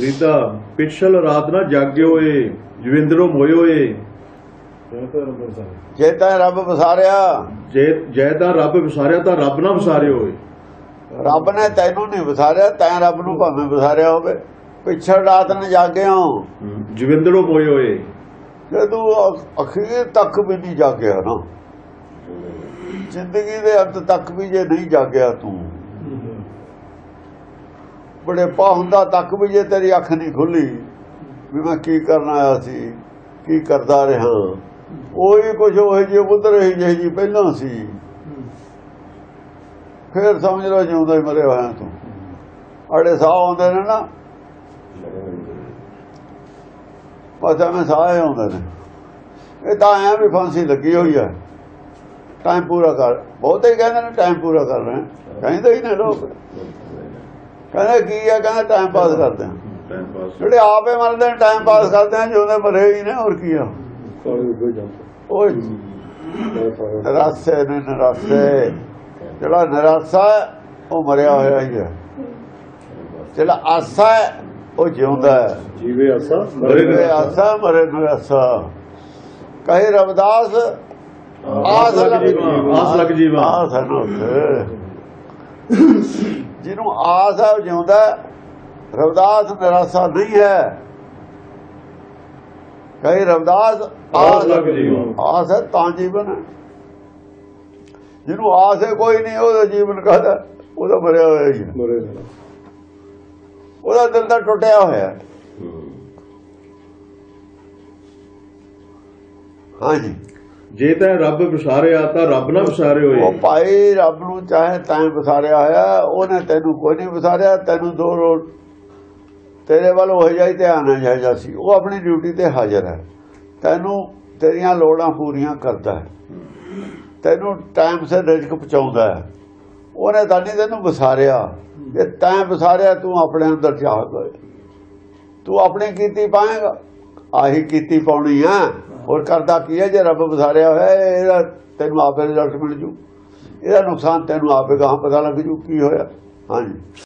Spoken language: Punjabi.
ਰੀਤਾ ਪਿਛਲ ਰਾਤ ਨਾ ਜਾਗਿਓ ਏ ਜਵਿੰਦਰੋ ਮੋਇਓ ਏ ਜੇ ਤਾਂ ਰੱਬ ਵਸਾਰਿਆ। ਜੇ ਜੈ ਤਾਂ ਰੱਬ ਵਿਸਾਰਿਆ ਤਾਂ ਰੱਬ ਨਾ ਵਿਸਾਰਿਓ ਏ ਰੱਬ ਨੇ ਤੈਨੂੰ ਨਹੀਂ ਵਸਾਰਿਆ ਤੈਂ ਰੱਬ ਨੂੰ ਭਾਵੇਂ ਵਸਾਰਿਆ ਹੋਵੇ। ਪਿਛੜ ਰਾਤ ਨੇ ਜਾਗਿਆ ਜਵਿੰਦਰੋ ਮੋਇਓ ਏ ਜੇ ਤੂੰ ਅਖ- ਅਖੀਰ ਤੱਕ ਵੀ ਨਹੀਂ ਜਾਗਿਆ ਨਾ। ਜ਼ਿੰਦਗੀ ਦੇ ਅੰਤ ਤੱਕ ਵੀ ਜੇ ਨਹੀਂ ਜਾਗਿਆ ਤੂੰ। ਬੜੇ ਪਾ ਹੁੰਦਾ, ਤੱਕ ਵੀ ਜੇ ਤੇਰੀ ਅੱਖ ਨਹੀਂ ਖੁੱਲੀ, ਵੀ ਮੈਂ ਕੀ ਕਰਨ ਆਇਆ ਸੀ, ਕੀ ਕਰਦਾ ਰਿਹਾ। ਉਹੀ ਕੁਝ ਉਹ ਜੇ ਉਧਰ ਹੀ ਜਿਹੀ ਜੀ ਪਹਿਲਾਂ ਸੀ। ਫਿਰ ਸਮਝ ਲਓ ਜਿਉਂਦਾ ਹੀ ਮਰਿਆ ਹੋਇਆ ਤੂੰ। ਅੜੇ ਸਾਹ ਆਉਂਦੇ ਨੇ ਨਾ। ਪਤਾ ਮੈਂ ਸਾਹ ਆਉਂਦੇ ਨੇ। ਇਹ ਤਾਂ ਐ ਵੀ ਫਾਂਸੀ ਲੱਗੀ ਹੋਈ ਆ। ਟਾਈਮ ਪੂਰਾ ਕਰ, ਬਹੁਤੇ ਕਹਿੰਦੇ ਨੇ ਟਾਈਮ ਪੂਰਾ ਕਰ ਰਹੇ ਕਹਿੰਦੇ ਹੀ ਨੇ ਲੋਕ। ਕਹਿੰਦੇ ਕੀ ਹੈ ਕਹਿੰਦੇ ਟਾਈਮ ਪਾਸ ਕਰਦੇ ਆ। ਟਾਈਮ ਪਾਸ ਜਿਹੜੇ ਆਪੇ ਮਰਦੇ ਨੇ ਟਾਈਮ ਪਾਸ ਕਰਦੇ ਆ ਜਿਉਂਦੇ ਮਰੇ ਹੀ ਨੇ ਹੋਰ ਕੀ ਆ? ਉਹ ਨਰਾਸੇ ਨੇ ਨਰਾਸੇ। ਜਿਹੜਾ ਨਰਾਸਾ ਉਹ ਮਰਿਆ ਹੋਇਆ ਹੀ ਹੈ। ਜਿਹੜਾ ਆਸਾ ਹੈ, ਉਹ ਜਿਉਂਦਾ ਹੈ। ਜੀਵੇ ਆਸਾ ਮਰੇ ਆਸਾ। ਮਰੇ ਨਰਾਸਾ ਕਹੇ ਰਵਦਾਸ ਆਸ ਲੱਗ ਜੀਵਾ ਆਸ ਲੱਗ ਜੀਵਾ। ਆਸ ਹੈ ਨਾ ਉੱਥੇ। ਜਿਹਨੂੰ ਆਸ ਹੈ ਜਿਉਂਦਾ। ਰਵਦਾਸ ਨਿਰਾਸਾ ਨਹੀਂ ਹੈ। ਕਹੇ ਰਵਦਾਸ ਆਸ ਲੱਗ ਜੀਵਾ। ਆਸ ਹੈ ਤਾਂ ਜੀਵਨ ਜਿਹਨੂੰ ਆਸ ਹੈ ਕੋਈ ਨਹੀਂ ਉਹਦਾ ਜੀਵਨ ਕਹਦਾ ਉਹਦਾ ਮਰਿਆ ਹੋਇਆ ਹੀ ਉਹਦਾ ਦਿਲ ਤਾਂ ਟੁੱਟਿਆ ਹੋਇਆ ਹਾਂਜੀ। ਜੇ ਤਾਂ ਰੱਬ ਵਿਸਾਰਿਆ ਤਾਂ ਰੱਬ ਨਾ ਵਿਸਾਰਿਓ ਉਹ ਭਾਈ ਰੱਬ ਨੂੰ ਚਾਹੇ ਤਾਂ ਵਿਸਾਰਿਆ ਹੋਇਆ, ਉਹਨੇ ਤੈਨੂੰ ਕੋਈ ਨਹੀਂ ਵਿਸਾਰਿਆ, ਤੈਨੂੰ ਦੋ ਰੋਡ ਤੇਰੇ ਵੱਲ ਉਹ ਜਾਈ ਧਿਆਨ ਹੈ ਜਾਇਦਾ ਸੀ। ਉਹ ਆਪਣੀ ਡਿਊਟੀ ਤੇ ਹਾਜ਼ਰ ਹੈ। ਤੈਨੂੰ ਤੇਰੀਆਂ ਲੋੜਾਂ ਪੂਰੀਆਂ ਕਰਦਾ ਹੈ। ਤੈਨੂੰ ਟਾਈਮ ਸਿਰ ਰਿਜ਼ਕ ਪਹੁੰਚਾਉਂਦਾ ਹੈ। ਉਹਨੇ ਤਾਂ ਨਹੀਂ ਤੈਨੂੰ ਵਿਸਾਰਿਆ। ਜੇ ਤੈਂ ਵਿਸਾਰਿਆ, ਤੂੰ ਆਪਣੇ ਅੰਦਰ ਚਾਹ ਗਏ ਤੂੰ ਆਪਣੀ ਕੀਤੀ ਪਾਏਗਾ। ਆਹੀ ਕੀਤੀ ਪਾਉਣੀ ਆ ਹੋਰ ਕਰਦਾ ਕੀ ਹੈ ਜੇ ਰੱਬ ਵਿਸਾਰਿਆ ਹੋਇਆ, ਇਹਦਾ ਤੈਨੂੰ ਆਪੇ ਰਿਜ਼ਲਟ ਮਿਲ ਜੂ। ਇਹਦਾ ਨੁਕਸਾਨ ਤੈਨੂੰ ਆਪੇ ਗਾਹਾਂ ਪਤਾ ਲੱਗ ਜੂ ਕੀ ਹੋਇਆ। ਹਾਂਜੀ।